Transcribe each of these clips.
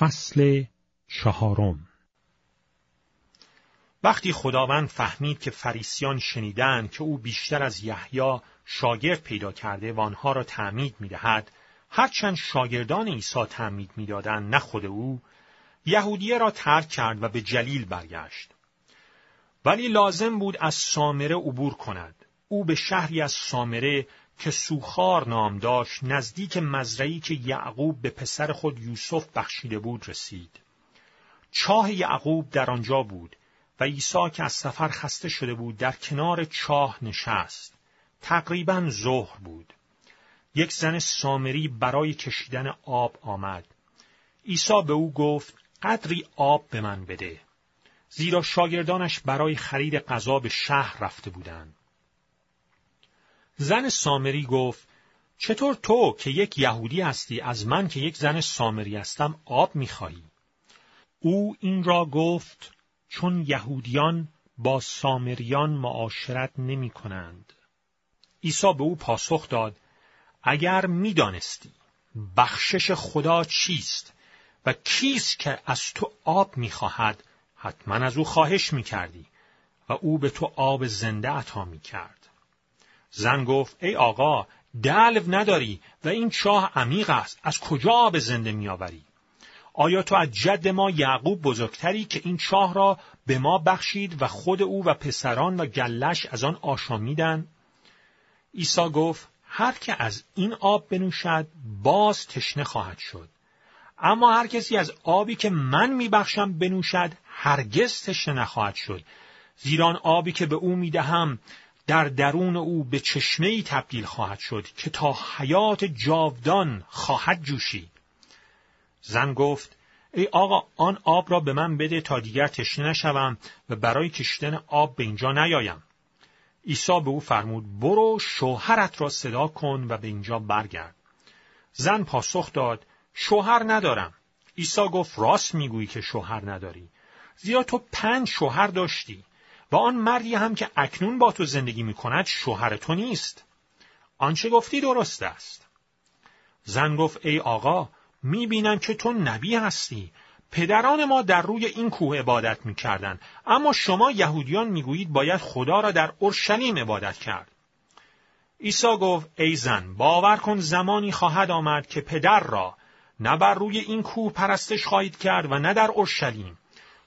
فصل چهارم. وقتی خداوند فهمید که فریسیان شنیدن که او بیشتر از یحیی شاگرد پیدا کرده و آنها را تعمید می‌دهد هرچند شاگردان عیسی تعمید می‌دادند نه خود او یهودیه را ترک کرد و به جلیل برگشت. ولی لازم بود از سامره عبور کند. او به شهری از سامره که سوخار نام داشت نزدیک مزرعی که یعقوب به پسر خود یوسف بخشیده بود رسید. چاه یعقوب در آنجا بود و عیسی که از سفر خسته شده بود در کنار چاه نشست. تقریبا ظهر بود. یک زن سامری برای کشیدن آب آمد. عیسی به او گفت قدری آب به من بده. زیرا شاگردانش برای خرید غذا به شهر رفته بودند. زن سامری گفت چطور تو که یک یهودی هستی از من که یک زن سامری هستم آب می‌خواهی؟ او این را گفت چون یهودیان با سامریان معاشرت نمی کنند. عیسی به او پاسخ داد اگر می‌دانستی بخشش خدا چیست و کیست که از تو آب می‌خواهد حتما از او خواهش می‌کردی و او به تو آب زنده عطا می‌کرد. زن گفت ای آقا دلو نداری و این چاه عمیق است. از کجا آب زنده میآوری؟ آیا تو از جد ما یعقوب بزرگتری که این چاه را به ما بخشید و خود او و پسران و گلش از آن آشامیدند؟ عیسی گفت هر که از این آب بنوشد باز تشنه خواهد شد. اما هر کسی از آبی که من میبخشم بنوشد هرگز تشنه نخواهد شد. زیرا آبی که به او می‌دهم در درون او به چشمه تبدیل خواهد شد که تا حیات جاودان خواهد جوشید. زن گفت ای آقا آن آب را به من بده تا دیگر تشنه نشوم و برای کشیدن آب به اینجا نیایم. عیسی به او فرمود برو شوهرت را صدا کن و به اینجا برگرد. زن پاسخ داد شوهر ندارم. عیسی گفت راست می‌گویی که شوهر نداری. زیرا تو پنج شوهر داشتی. و آن مردی هم که اکنون با تو زندگی می کند شوهر تو نیست. آنچه گفتی درست است. زن گفت ای آقا می بینم که تو نبی هستی. پدران ما در روی این کوه عبادت می کردن. اما شما یهودیان می گویید باید خدا را در اورشلیم عبادت کرد. عیسی گفت ای زن باور کن زمانی خواهد آمد که پدر را نه بر روی این کوه پرستش خواهید کرد و نه در اورشلیم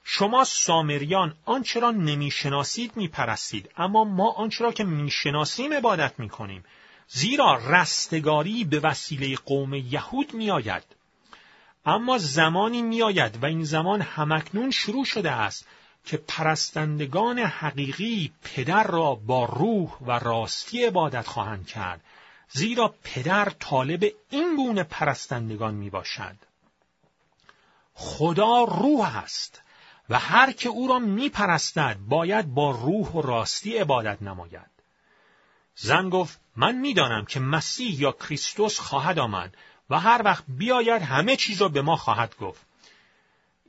شما سامریان آنچه را نمی‌شناسید میپرستید اما ما آنچه را که می‌شناسیم عبادت می‌کنیم. زیرا رستگاری به وسیله قوم یهود میآید. اما زمانی میآید و این زمان همکنون شروع شده است که پرستندگان حقیقی پدر را با روح و راستی عبادت خواهند کرد. زیرا پدر طالب این گونه پرستندگان می باشد. خدا روح است. و هر که او را میپرستد باید با روح و راستی عبادت نماید. زن گفت من می‌دانم که مسیح یا کریستوس خواهد آمد و هر وقت بیاید همه چیز را به ما خواهد گفت.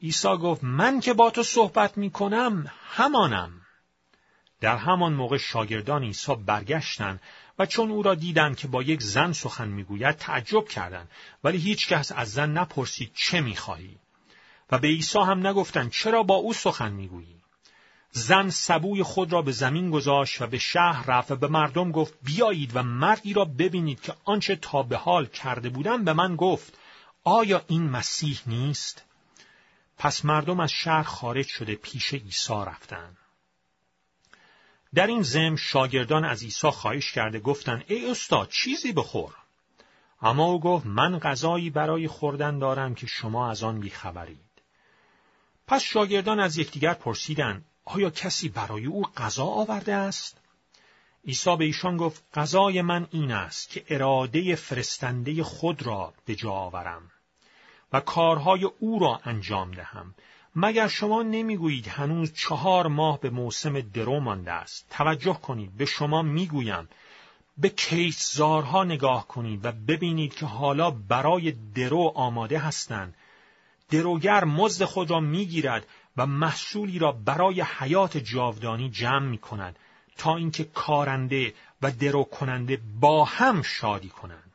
عیسی گفت من که با تو صحبت می کنم همانم. در همان موقع شاگردان عیسی برگشتند و چون او را دیدند که با یک زن سخن می‌گوید تعجب کردند ولی هیچ کس از زن نپرسید چه می‌خواهی و به عیسی هم نگفتند چرا با او سخن می‌گویی؟ زن سبوی خود را به زمین گذاشت و به شهر رفت و به مردم گفت بیایید و مردی را ببینید که آنچه تا به حال کرده بودم به من گفت آیا این مسیح نیست؟ پس مردم از شهر خارج شده پیش عیسی رفتند. در این زم شاگردان از عیسی خواهش کرده گفتند ای استاد چیزی بخور. اما او گفت من غذایی برای خوردن دارم که شما از آن بیخبرید. پس شاگردان از یکدیگر پرسیدند آیا کسی برای او غذا آورده است؟ عیسی به ایشان گفت غذای من این است که اراده فرستنده خود را به جا آورم و کارهای او را انجام دهم مگر شما نمی‌گویید هنوز چهار ماه به موسم درو مانده است توجه کنید به شما می‌گویم به کیسزارها نگاه کنید و ببینید که حالا برای درو آماده هستند دروگر مزد خود را می‌گیرد و محصولی را برای حیات جاودانی جمع می کند تا اینکه کارنده و درو کننده با هم شادی کنند.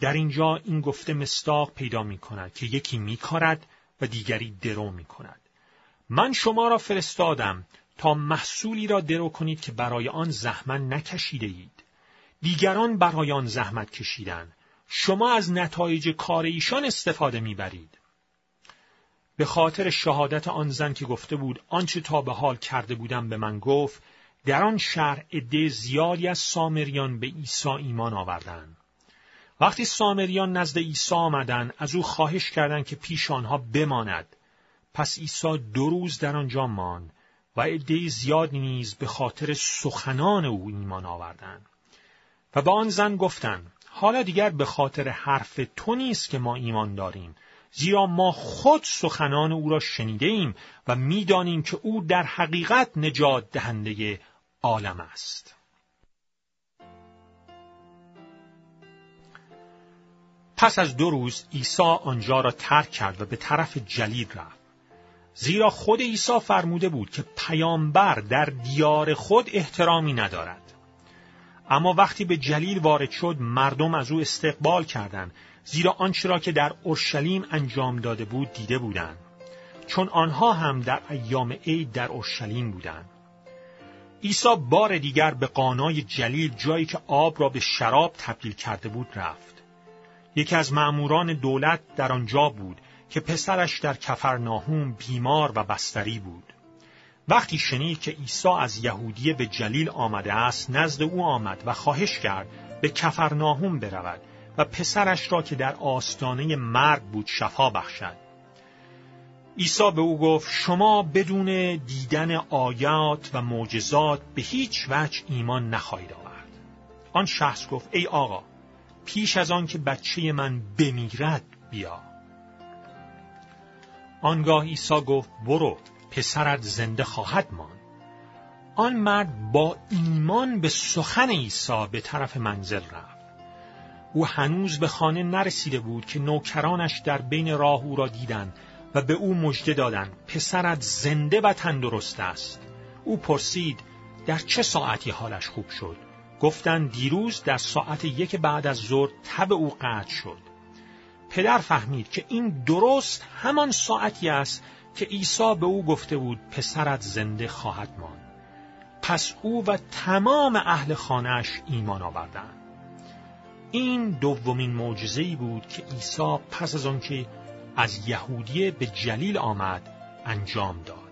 در اینجا این گفته مستاق پیدا می کند که یکی می کارد و دیگری درو می کند. من شما را فرستادم تا محصولی را درو کنید که برای آن زحمت نکشیده اید. دیگران برای آن زحمت کشیدن. شما از نتایج کار ایشان استفاده می‌برید. به خاطر شهادت آن زن که گفته بود آنچه تا به حال کرده بودم به من گفت در آن شهر عده زیادی از سامریان به عیسی ایمان آوردند. وقتی سامریان نزد عیسی آمدند از او خواهش کردند که پیش آنها بماند. پس عیسی دو روز در آنجا ماند و عده زیادی نیز به خاطر سخنان او ایمان آوردند. و به آن زن گفتند حالا دیگر به خاطر حرف تو نیست که ما ایمان داریم. زیرا ما خود سخنان او را شنیده ایم و می‌دانیم که او در حقیقت نجات دهنده عالم است. پس از دو روز عیسی آنجا را ترک کرد و به طرف جلیل رفت. زیرا خود عیسی فرموده بود که پیامبر در دیار خود احترامی ندارد. اما وقتی به جلیل وارد شد مردم از او استقبال کردند زیرا آنچه را که در اورشلیم انجام داده بود دیده بودند. چون آنها هم در ایام عید در اورشلیم بودند. عیسی بار دیگر به قانای جلیل جایی که آب را به شراب تبدیل کرده بود رفت. یکی از مأموران دولت در آنجا بود که پسرش در کفرناهوم بیمار و بستری بود. وقتی شنید که عیسی از یهودیه به جلیل آمده است نزد او آمد و خواهش کرد به کفرناهوم برود و پسرش را که در آستانه مرگ بود شفا بخشد. عیسی به او گفت شما بدون دیدن آیات و معجزات به هیچ وجه ایمان نخواهید آورد. آن شخص گفت ای آقا پیش از آن که بچه من بمیرد بیا. آنگاه عیسی گفت برو پسرت زنده خواهد ماند. آن مرد با ایمان به سخن عیسی به طرف منزل رفت. او هنوز به خانه نرسیده بود که نوکرانش در بین راه او را دیدند و به او مژده دادند. پسرت زنده و تندرست است. او پرسید در چه ساعتی حالش خوب شد؟ گفتند دیروز در ساعت یک بعد از ظهر تب او قطع شد. پدر فهمید که این درست همان ساعتی است که عیسی به او گفته بود پسرت زنده خواهد ماند. پس او و تمام اهل خانهش ایمان آوردند. این دومین معجزه‌ای بود که عیسی پس از آنکه از یهودیه به جلیل آمد انجام داد.